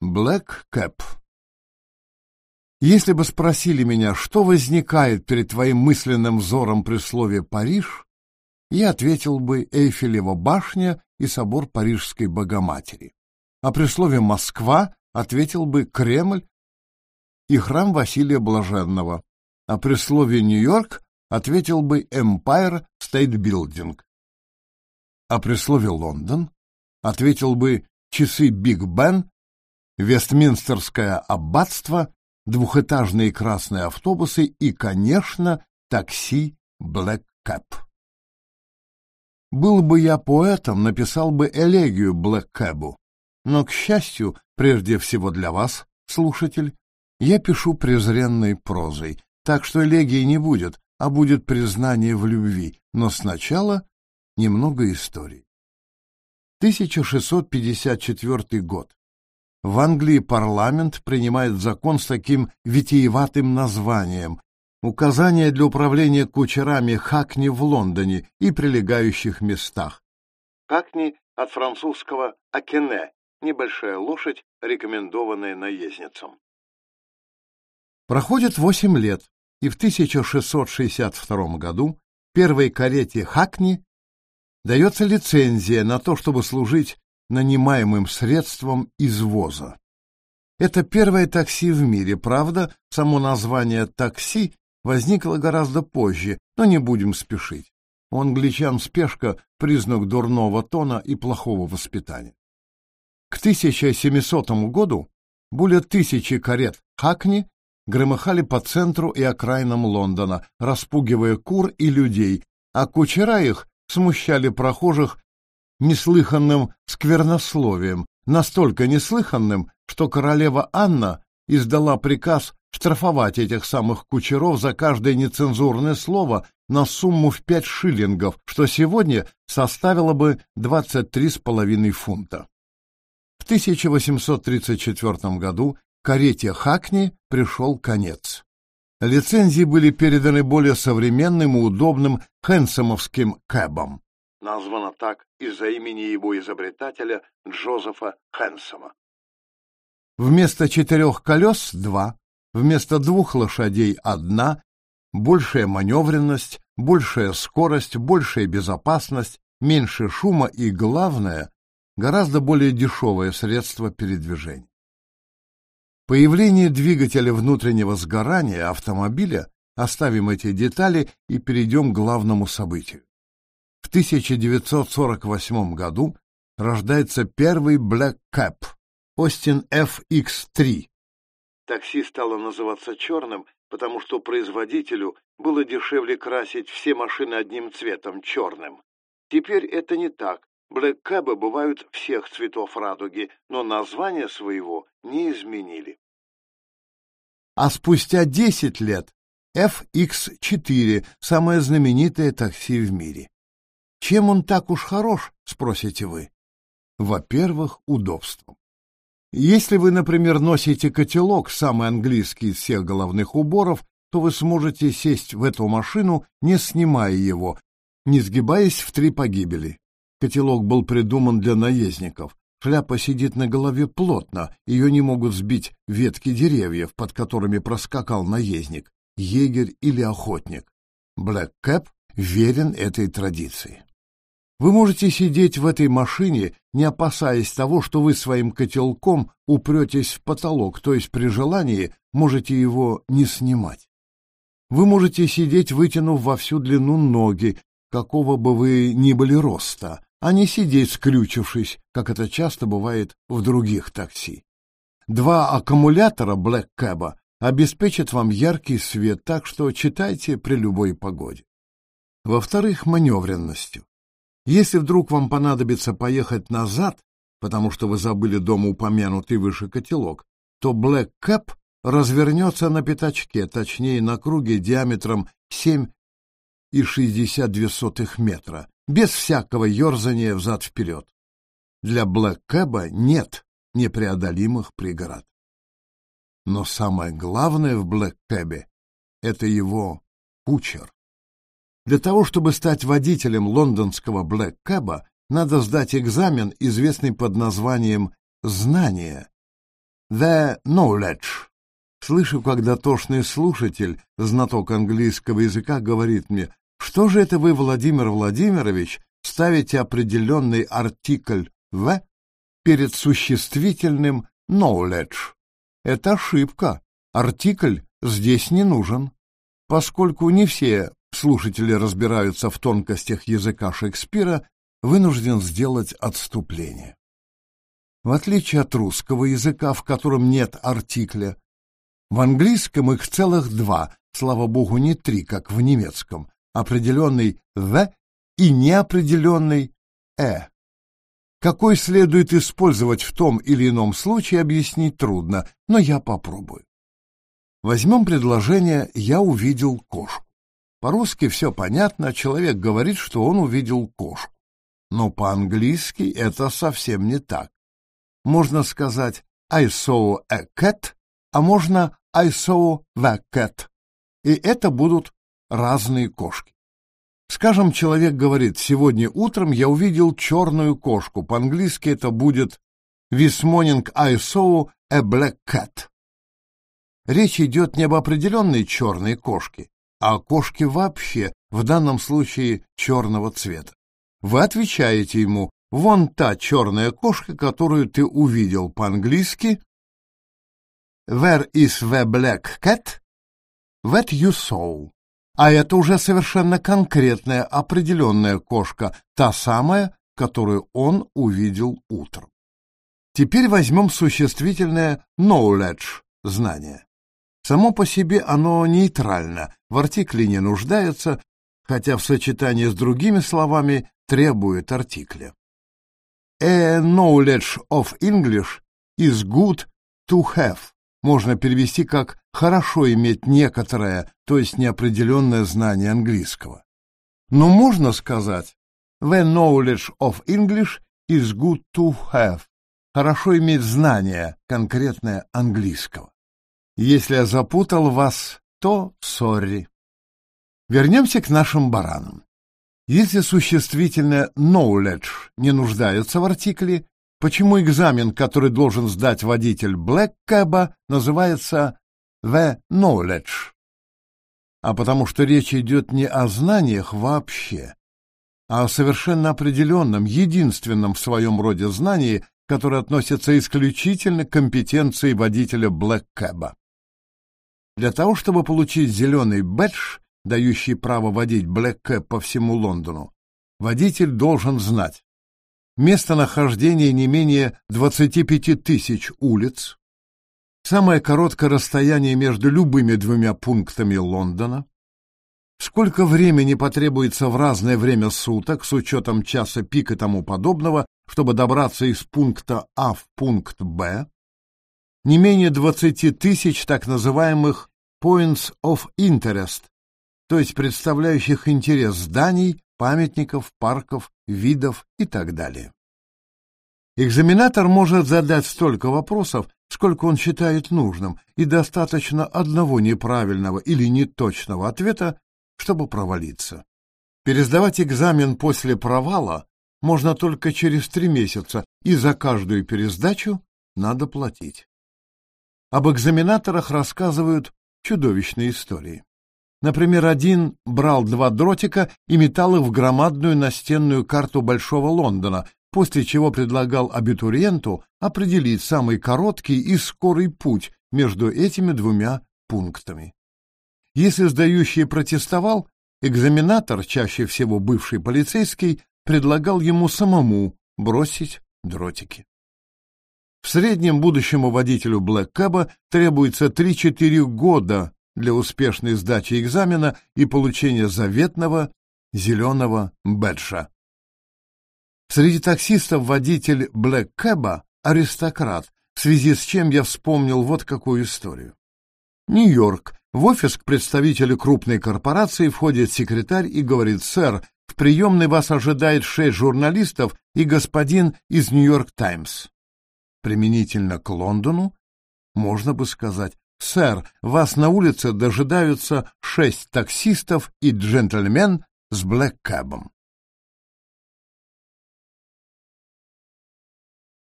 Блэк Кэп. Если бы спросили меня, что возникает перед твоим мысленным взором при слове «Париж», я ответил бы Эйфелева башня и собор Парижской Богоматери. А при слове «Москва» ответил бы Кремль и храм Василия Блаженного. А при слове «Нью-Йорк» ответил бы Empire State Building. А при слове «Лондон» ответил бы часы Биг Бен Вестминстерское аббатство, двухэтажные красные автобусы и, конечно, такси Блэк Кэп. Был бы я поэтом, написал бы элегию Блэк Кэбу. Но, к счастью, прежде всего для вас, слушатель, я пишу презренной прозой, так что элегии не будет, а будет признание в любви, но сначала немного истории. 1654 год. В Англии парламент принимает закон с таким витиеватым названием «Указания для управления кучерами Хакни в Лондоне и прилегающих местах». Хакни от французского «акене» — небольшая лошадь, рекомендованная наездницам. Проходит восемь лет, и в 1662 году первой карете Хакни дается лицензия на то, чтобы служить нанимаемым средством извоза. Это первое такси в мире, правда, само название «такси» возникло гораздо позже, но не будем спешить. У англичан спешка — признак дурного тона и плохого воспитания. К 1700 году более тысячи карет Хакни громыхали по центру и окраинам Лондона, распугивая кур и людей, а кучера их смущали прохожих неслыханным сквернословием, настолько неслыханным, что королева Анна издала приказ штрафовать этих самых кучеров за каждое нецензурное слово на сумму в пять шиллингов, что сегодня составило бы 23,5 фунта. В 1834 году карете Хакни пришел конец. Лицензии были переданы более современным и удобным хэнсомовским кэбам названа так из-за имени его изобретателя Джозефа Хэнсома. Вместо четырех колес — два, вместо двух лошадей — одна, большая маневренность, большая скорость, большая безопасность, меньше шума и, главное, гораздо более дешевое средство передвижения. Появление двигателя внутреннего сгорания автомобиля оставим эти детали и перейдем к главному событию. В 1948 году рождается первый Black Cap Austin FX3. Такси стало называться черным, потому что производителю было дешевле красить все машины одним цветом, черным. Теперь это не так. Cab бывают всех цветов радуги, но название своего не изменили. А спустя 10 лет FX4 – самое знаменитое такси в мире. Чем он так уж хорош, спросите вы? Во-первых, удобством. Если вы, например, носите котелок, самый английский из всех головных уборов, то вы сможете сесть в эту машину, не снимая его, не сгибаясь в три погибели. Котелок был придуман для наездников. Шляпа сидит на голове плотно, ее не могут сбить ветки деревьев, под которыми проскакал наездник, егерь или охотник. Блэк Кэп верен этой традиции. Вы можете сидеть в этой машине, не опасаясь того, что вы своим котелком упретесь в потолок, то есть при желании можете его не снимать. Вы можете сидеть, вытянув во всю длину ноги, какого бы вы ни были роста, а не сидеть скрючившись, как это часто бывает в других такси. Два аккумулятора Black Cab обеспечат вам яркий свет, так что читайте при любой погоде. Во-вторых, маневренностью. Если вдруг вам понадобится поехать назад, потому что вы забыли дома упомянутый выше котелок, то Black Cap развернется на пятачке, точнее на круге диаметром 7,62 метра, без всякого ерзания взад-вперед. Для Black Cab нет непреодолимых преград. Но самое главное в Black Cab — это его кучер. Для того, чтобы стать водителем лондонского Блэк Кэба, надо сдать экзамен, известный под названием «Знание». the knowledge. Слышу, когда тошный слушатель, знаток английского языка, говорит мне, что же это вы, Владимир Владимирович, ставите определенный артикль «в» перед существительным knowledge? Это ошибка. Артикль здесь не нужен. Поскольку не все слушатели разбираются в тонкостях языка Шекспира, вынужден сделать отступление. В отличие от русского языка, в котором нет артикля, в английском их целых два, слава богу, не три, как в немецком, определенный «the» и неопределенный «э». Какой следует использовать в том или ином случае, объяснить трудно, но я попробую. Возьмем предложение «я увидел кошку». По-русски все понятно, человек говорит, что он увидел кошку. Но по-английски это совсем не так. Можно сказать «I saw a cat», а можно «I saw the cat». И это будут разные кошки. Скажем, человек говорит, сегодня утром я увидел черную кошку. По-английски это будет This morning I saw a black cat. Речь идет не об определенной черной кошке, а о кошке вообще, в данном случае черного цвета. Вы отвечаете ему, вон та черная кошка, которую ты увидел по-английски. Where is the black cat? That you saw. А это уже совершенно конкретная, определенная кошка, та самая, которую он увидел утром. Теперь возьмем существительное knowledge – знание. Само по себе оно нейтрально, в артикле не нуждается, хотя в сочетании с другими словами требует артикля. A knowledge of English is good to have можно перевести как «хорошо иметь некоторое, то есть неопределенное знание английского». Но можно сказать «The knowledge of English is good to have». Хорошо иметь знание конкретное английского. Если я запутал вас, то сорри. Вернемся к нашим баранам. Если существительное knowledge не нуждается в артикле, Почему экзамен, который должен сдать водитель Блэккэба, называется «The Knowledge»? А потому что речь идет не о знаниях вообще, а о совершенно определенном, единственном в своем роде знании, которое относится исключительно к компетенции водителя Блэккэба. Для того, чтобы получить зеленый бэдж, дающий право водить Блэккэб по всему Лондону, водитель должен знать, местонахождение не менее 25 тысяч улиц, самое короткое расстояние между любыми двумя пунктами Лондона, сколько времени потребуется в разное время суток с учетом часа пик и тому подобного, чтобы добраться из пункта А в пункт Б, не менее 20 тысяч так называемых points of interest, то есть представляющих интерес зданий, памятников, парков, видов и так далее. Экзаменатор может задать столько вопросов, сколько он считает нужным, и достаточно одного неправильного или неточного ответа, чтобы провалиться. Пересдавать экзамен после провала можно только через три месяца, и за каждую пересдачу надо платить. Об экзаменаторах рассказывают чудовищные истории. Например, один брал два дротика и метал их в громадную настенную карту Большого Лондона, после чего предлагал абитуриенту определить самый короткий и скорый путь между этими двумя пунктами. Если сдающий протестовал, экзаменатор, чаще всего бывший полицейский, предлагал ему самому бросить дротики. В среднем будущему водителю Блэккэба требуется 3-4 года для успешной сдачи экзамена и получения заветного зеленого бэджа. Среди таксистов водитель Блэк Кэба — аристократ, в связи с чем я вспомнил вот какую историю. Нью-Йорк. В офис к представителю крупной корпорации входит секретарь и говорит, «Сэр, в приемной вас ожидает шесть журналистов и господин из Нью-Йорк Таймс». Применительно к Лондону можно бы сказать, «Сэр, вас на улице дожидаются шесть таксистов и джентльмен с блэккэбом».